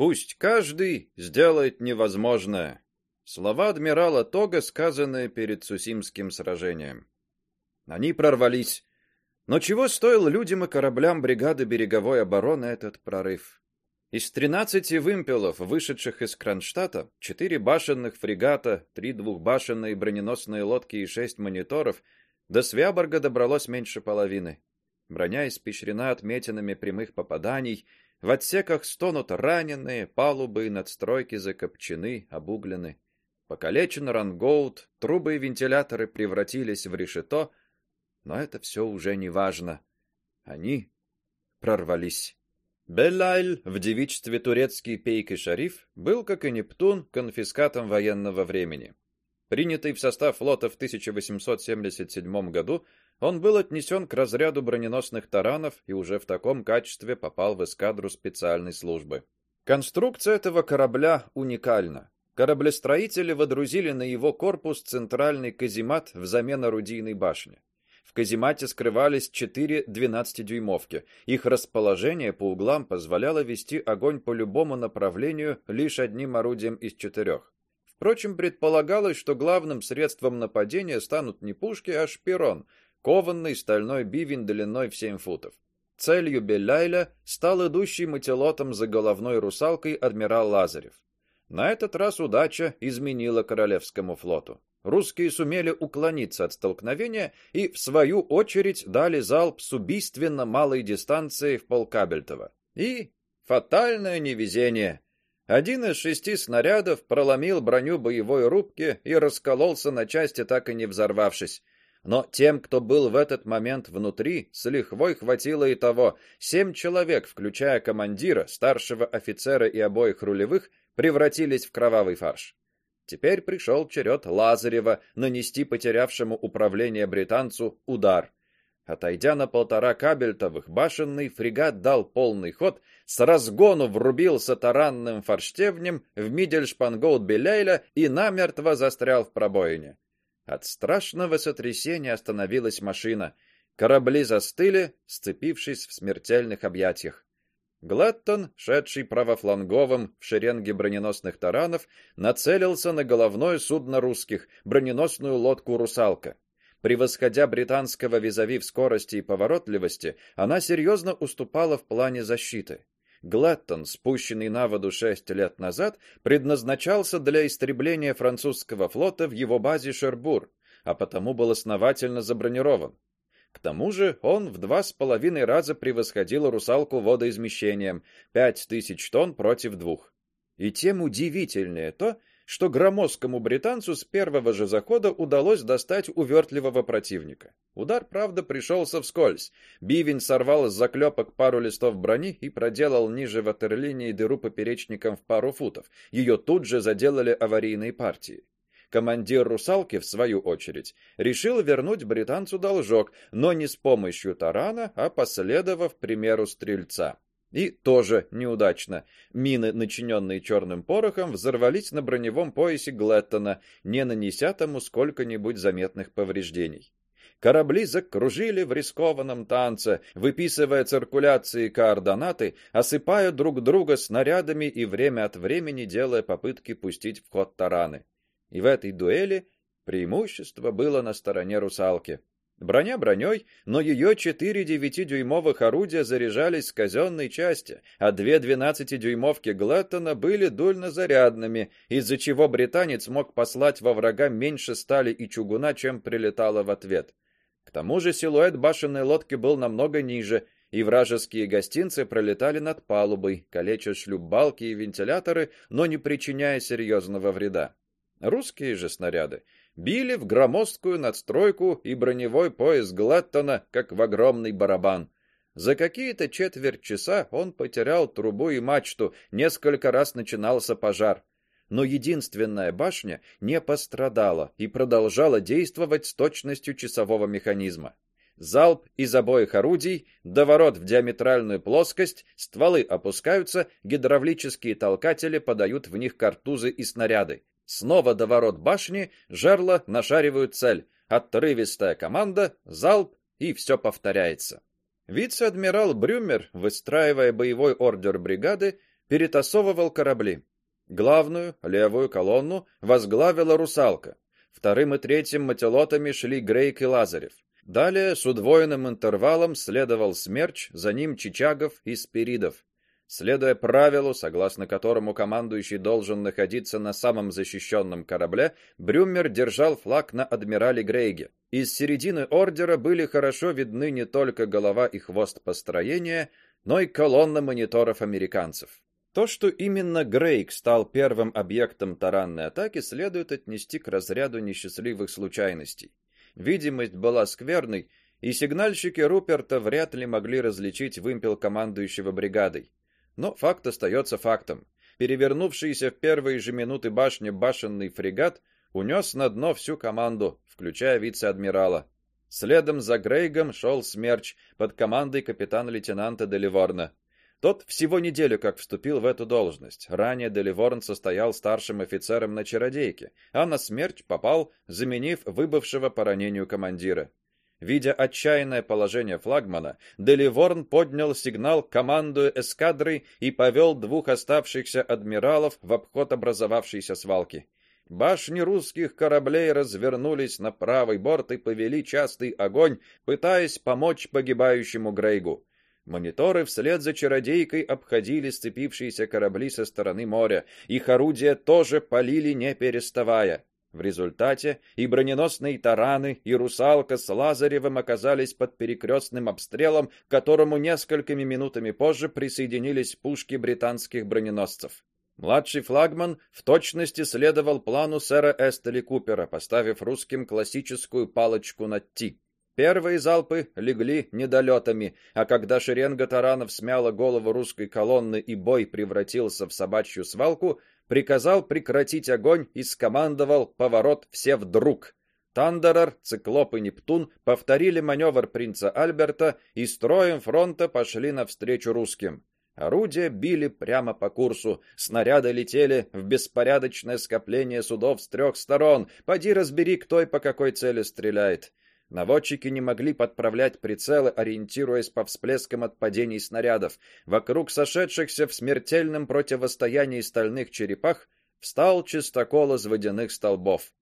Пусть каждый сделает невозможное. Слова адмирала Тога, сказанные перед Сусимским сражением. Они прорвались. Но чего стоил людям и кораблям бригады береговой обороны этот прорыв? Из 13 вымпелов, вышедших из Кронштадта, четыре башенных фрегата, три двухбашенные броненосные лодки и шесть мониторов до Свяборга добралось меньше половины. Броня испещрена отметинами прямых попаданий, в отсеках стонут раненые, палубы и надстройки закопчены, обуглены. Покалечен рангоут, трубы и вентиляторы превратились в решето, но это все уже не важно. Они прорвались. Беллайль в девичестве турецкий пейк и шариф был, как и Нептун, конфискатом военного времени. Принятый в состав флота в 1877 году, он был отнесен к разряду броненосных таранов и уже в таком качестве попал в эскадру специальной службы. Конструкция этого корабля уникальна. Кораблестроители водрузили на его корпус центральный каземат взамен орудийной башни. В каземате скрывались четыре 12-дюймовки. Их расположение по углам позволяло вести огонь по любому направлению лишь одним орудием из четырех. Впрочем, предполагалось, что главным средством нападения станут не пушки, а шпирон, кованный стальной бивень длиной в 7 футов. Целью Беляйля стал идущий мотилотом за головной русалкой адмирал Лазарев. На этот раз удача изменила королевскому флоту. Русские сумели уклониться от столкновения и в свою очередь дали залп с убийственно малой дистанции в полкабельтова. И фатальное невезение. Один из шести снарядов проломил броню боевой рубки и раскололся на части, так и не взорвавшись. Но тем, кто был в этот момент внутри, с лихвой хватило и того. Семь человек, включая командира, старшего офицера и обоих рулевых, превратились в кровавый фарш. Теперь пришел черед Лазарева нанести потерявшему управление британцу удар. Отойдя на полтора кабельтовых, башенный фрегат дал полный ход, с разгону врубился таранным форштевнем в мидельшпангоут Белейля и намертво застрял в пробоине. От страшного сотрясения остановилась машина. Корабли застыли, сцепившись в смертельных объятиях. Глаттон, шедший правофланговым в шеренге броненосных таранов, нацелился на головное судно русских, броненосную лодку Русалка. Превосходя британского визави в скорости и поворотливости, она серьезно уступала в плане защиты. Глаттон, спущенный на воду шесть лет назад, предназначался для истребления французского флота в его базе Шербур, а потому был основательно забронирован. К тому же он в два с половиной раза превосходил русалку водоизмещением пять тысяч тонн против двух. И тем удивительнее то, что громоздкому британцу с первого же захода удалось достать увертливого противника. Удар, правда, пришелся вскользь. Бивень сорвал из заклепок пару листов брони и проделал ниже ватерлинии дыру поперечником в пару футов. Ее тут же заделали аварийные партии. Командир русалки в свою очередь решил вернуть британцу должок, но не с помощью тарана, а последовав примеру стрельца. И тоже неудачно. Мины, начиненные черным порохом, взорвались на броневом поясе Глеттона, не нанеся тому сколько-нибудь заметных повреждений. Корабли закружили в рискованном танце, выписывая циркуляции координаты, осыпая друг друга снарядами и время от времени делая попытки пустить в ход тараны. И в этой дуэли преимущество было на стороне русалки. Броня броней, но ее четыре девятидюймовых орудия заряжались с казенной части, а две двенадцатидюймовки Глаттона были дульнозарядными, из-за чего британец мог послать во врага меньше стали и чугуна, чем прилетало в ответ. К тому же силуэт башенной лодки был намного ниже, и вражеские гостинцы пролетали над палубой, калеча шлюпбалки и вентиляторы, но не причиняя серьезного вреда. Русские же снаряды били в громоздкую надстройку и броневой пояс Глаттона, как в огромный барабан. За какие-то четверть часа он потерял трубу и мачту, несколько раз начинался пожар. Но единственная башня не пострадала и продолжала действовать с точностью часового механизма. Залп из обоих орудий, доворот в диаметральную плоскость, стволы опускаются, гидравлические толкатели подают в них картузы и снаряды. Снова до ворот башни, жерла нашаривают цель. Отрывистая команда, залп, и все повторяется. Вице-адмирал Брюмер, выстраивая боевой ордер бригады, перетасовывал корабли. Главную, левую колонну возглавила русалка. Вторым и третьим мотилотами шли Грейк и Лазарев. Далее с удвоенным интервалом следовал Смерч, за ним Чичагов и Спиридов. Следуя правилу, согласно которому командующий должен находиться на самом защищенном корабле, Брюмер держал флаг на адмирале Грейге. Из середины ордера были хорошо видны не только голова и хвост построения, но и колонна мониторов американцев. То, что именно Грейг стал первым объектом таранной атаки, следует отнести к разряду несчастливых случайностей. Видимость была скверной, и сигнальщики Руперта вряд ли могли различить вымпел командующего бригадой. Но факт остается фактом. Перевернувшийся в первые же минуты башни башенный фрегат унес на дно всю команду, включая вице-адмирала. Следом за Грейгом шел Смерч под командой капитана-лейтенанта Деливорна. Тот всего неделю как вступил в эту должность. Ранее Деливорн состоял старшим офицером на чародейке, а на Смерч попал, заменив выбывшего по ранению командира. Видя отчаянное положение флагмана, Деливорн поднял сигнал командую эскадрой и повел двух оставшихся адмиралов в обход образовавшейся свалки. Башни русских кораблей развернулись на правый борт и повели частый огонь, пытаясь помочь погибающему Грейгу. Мониторы вслед за чародейкой обходили сцепившиеся корабли со стороны моря. Их орудия тоже полили не переставая. В результате и броненосные тараны, и русалка с Лазаревым оказались под перекрестным обстрелом, к которому несколькими минутами позже присоединились пушки британских броненосцев. Младший флагман в точности следовал плану сэра Эстели Купера, поставив русским классическую палочку над «Ти». Первые залпы легли недолетами, а когда шеренга таранов смяла голову русской колонны и бой превратился в собачью свалку, приказал прекратить огонь и скомандовал поворот все вдруг. Тандерер, Циклоп и Нептун повторили маневр принца Альберта и строем фронта пошли навстречу русским. Орудия били прямо по курсу, снаряды летели в беспорядочное скопление судов с трех сторон. Поди разбери, кто и по какой цели стреляет. Наводчики не могли подправлять прицелы, ориентируясь по всплескам от падений снарядов. Вокруг сошедшихся в смертельном противостоянии стальных черепах встал чистокол из водяных столбов.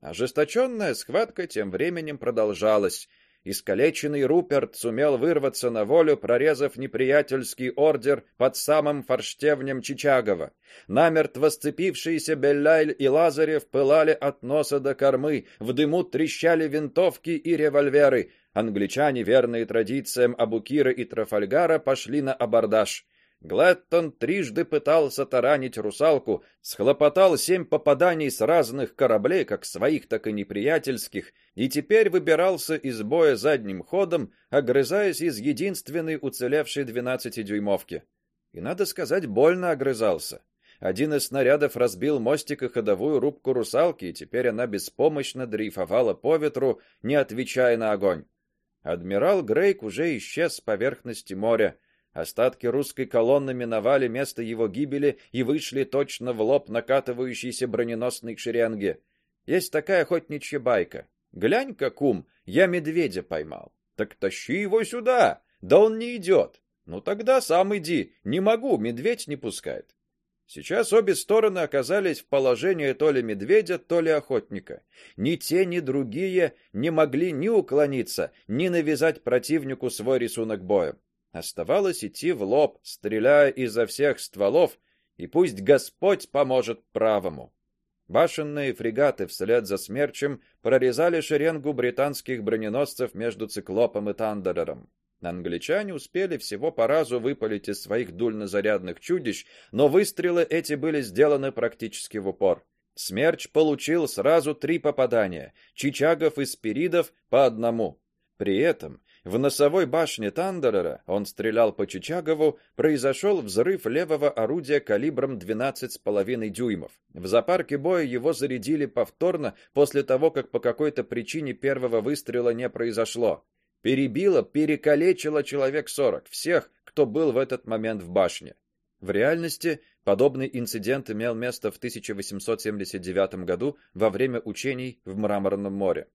Ожесточенная схватка тем временем продолжалась. Искалеченный Руперт сумел вырваться на волю, прорезав неприятельский ордер под самым форштевнем Чичагова. Намертво сцепившиеся Беллайль и Лазарев пылали от носа до кормы, в дыму трещали винтовки и револьверы. Англичане, верные традициям Абукира и Трафальгара, пошли на абордаж. Глэттон трижды пытался таранить русалку, схлопотал семь попаданий с разных кораблей, как своих, так и неприятельских, и теперь выбирался из боя задним ходом, огрызаясь из единственной уцелевшей двенадцатидюймовки. И надо сказать, больно огрызался. Один из снарядов разбил мостик и ходовую рубку русалки, и теперь она беспомощно дрейфовала по ветру, не отвечая на огонь. Адмирал Грейк уже исчез с поверхности моря. Остатки русской колонны миновали место его гибели и вышли точно в лоб накатывающейся броненосной шеренге. Есть такая охотничья байка. Глянь-ка, кум, я медведя поймал. Так тащи его сюда. Да он не идет. Ну тогда сам иди. Не могу, медведь не пускает. Сейчас обе стороны оказались в положении то ли медведя, то ли охотника. Ни те, ни другие не могли ни уклониться, ни навязать противнику свой рисунок боя. Оставалось идти в лоб, стреляя изо всех стволов, и пусть Господь поможет правому. Башенные фрегаты вслед за смерчем прорезали шеренгу британских броненосцев между Циклопом и Тандерером. Англичане успели всего по разу выпалить из своих дульнозарядных чудищ, но выстрелы эти были сделаны практически в упор. Смерч получил сразу три попадания, Чичагов и Спиридов по одному. При этом в носовой башне Тандерера, он стрелял по Чичагову, произошел взрыв левого орудия калибром 12,5 дюймов. В запарке боя его зарядили повторно после того, как по какой-то причине первого выстрела не произошло. Перебило, перекалечило человек 40, всех, кто был в этот момент в башне. В реальности подобный инцидент имел место в 1879 году во время учений в Мраморном море.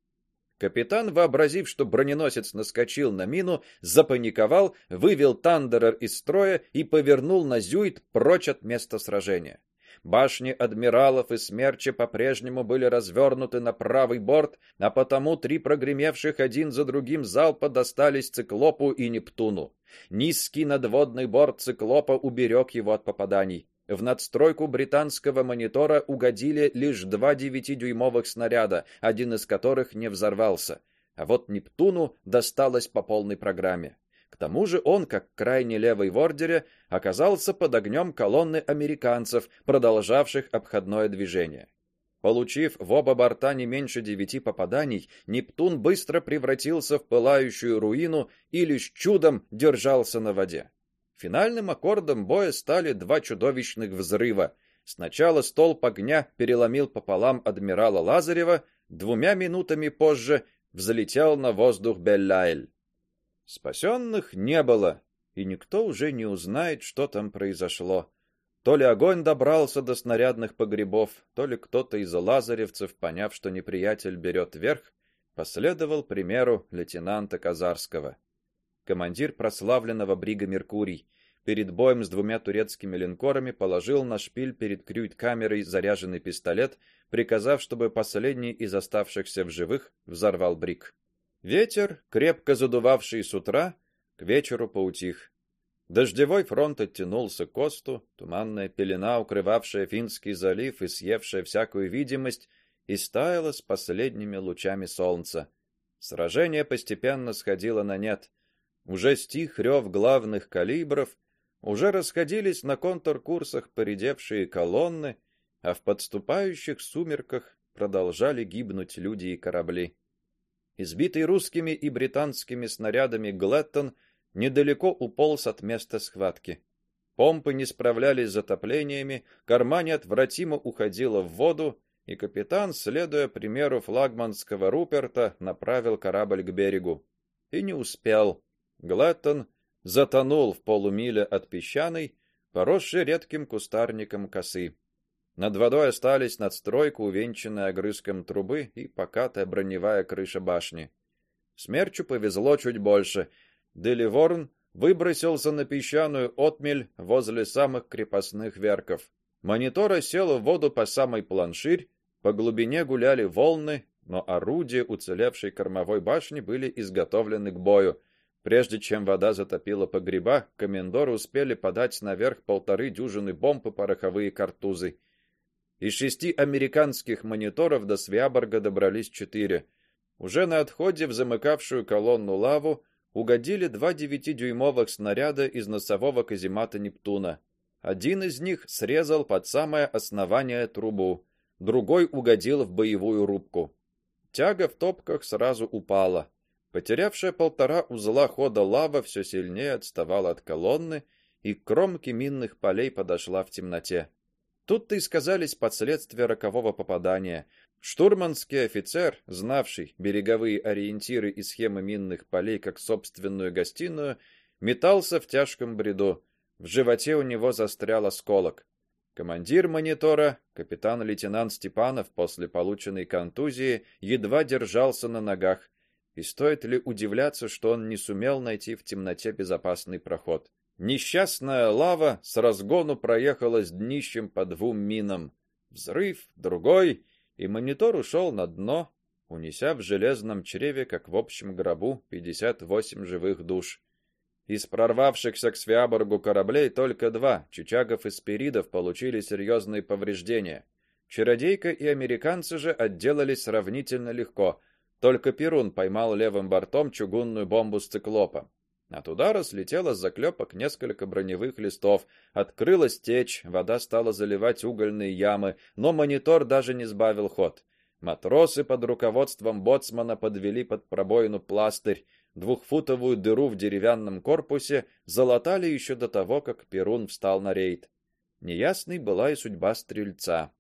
Капитан, вообразив, что броненосец наскочил на мину, запаниковал, вывел Тандерер из строя и повернул на Зюит прочь от места сражения. Башни адмиралов и смерчи по-прежнему были развернуты на правый борт, а потому три прогремевших один за другим залпа достались циклопу и Нептуну. Низкий надводный борт циклопа уберег его от попаданий. В надстройку британского монитора угодили лишь два девятидюймовых снаряда, один из которых не взорвался. А вот Нептуну досталось по полной программе. К тому же он, как крайне левый в ордере, оказался под огнем колонны американцев, продолжавших обходное движение. Получив в оба борта не меньше девяти попаданий, Нептун быстро превратился в пылающую руину и лишь чудом держался на воде. Финальным аккордом боя стали два чудовищных взрыва. Сначала столб огня переломил пополам адмирала Лазарева, двумя минутами позже взлетел на воздух Беллайль. Спасенных не было, и никто уже не узнает, что там произошло. То ли огонь добрался до снарядных погребов, то ли кто-то из лазаревцев, поняв, что неприятель берет верх, последовал примеру лейтенанта Казарского. Командир прославленного брига Меркурий перед боем с двумя турецкими линкорами положил на шпиль перед крюйт-камерой заряженный пистолет, приказав, чтобы последний из оставшихся в живых взорвал бриг. Ветер, крепко задувавший с утра, к вечеру поутих. Дождевой фронт оттянулся к осту, туманная пелена, укрывавшая Финский залив и съевшая всякую видимость, истаяла с последними лучами солнца. Сражение постепенно сходило на нет. Уже стих рев главных калибров, уже расходились на контркурсах поредевшие колонны, а в подступающих сумерках продолжали гибнуть люди и корабли. Избитый русскими и британскими снарядами Глэттон недалеко уполз от места схватки. Помпы не справлялись с затоплениями, корма неотвратимо уходила в воду, и капитан, следуя примеру флагманского Руперта, направил корабль к берегу. И не успел. Глэттон затонул в полумиле от песчаной, поросшей редким кустарником косы. Над водой остались надстройка, увенчанная огрызком трубы, и покатая броневая крыша башни. Смерчу повезло чуть больше. Деливорн выбросился на песчаную отмель возле самых крепостных верков. Монитор сел в воду по самой планширь, по глубине гуляли волны, но орудия уцелевшей кормовой башни были изготовлены к бою. Прежде чем вода затопила погреба, комендоры успели подать наверх полторы дюжины бомб и пороховые картузы. Из шести американских мониторов до Свяборга добрались четыре. Уже на отходе в замыкавшую колонну лаву угодили два девятидюймовых снаряда из носового каземата Нептуна. Один из них срезал под самое основание трубу, другой угодил в боевую рубку. Тяга в топках сразу упала. Потерявшая полтора узла хода лава все сильнее отставала от колонны и к кромке минных полей подошла в темноте. Тут-то и сказались последствия рокового попадания. Штурманский офицер, знавший береговые ориентиры и схемы минных полей как собственную гостиную, метался в тяжком бреду. В животе у него застрял осколок. Командир монитора, капитан-лейтенант Степанов, после полученной контузии едва держался на ногах. И стоит ли удивляться, что он не сумел найти в темноте безопасный проход? Несчастная лава с разгону проехала с днищем по двум минам. Взрыв, другой, и монитор ушел на дно, унеся в железном чреве, как в общем гробу, 58 живых душ. Из прорвавшихся к Свяборгу кораблей только два, Чичагов и Спиридов, получили серьезные повреждения. Чародейка и американцы же отделались сравнительно легко. Только Перун поймал левым бортом чугунную бомбу с циклопа. От удара слетело с заклепок несколько броневых листов, открылась течь, вода стала заливать угольные ямы, но монитор даже не сбавил ход. Матросы под руководством боцмана подвели под пробоину пластырь, двухфутовую дыру в деревянном корпусе залатали еще до того, как Перун встал на рейд. Неясной была и судьба стрельца.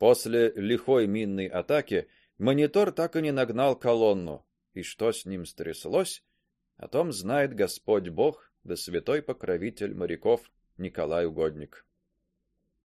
После лихой минной атаки монитор так и не нагнал колонну, и что с ним стряслось, о том знает Господь Бог, да святой покровитель моряков Николай Угодник.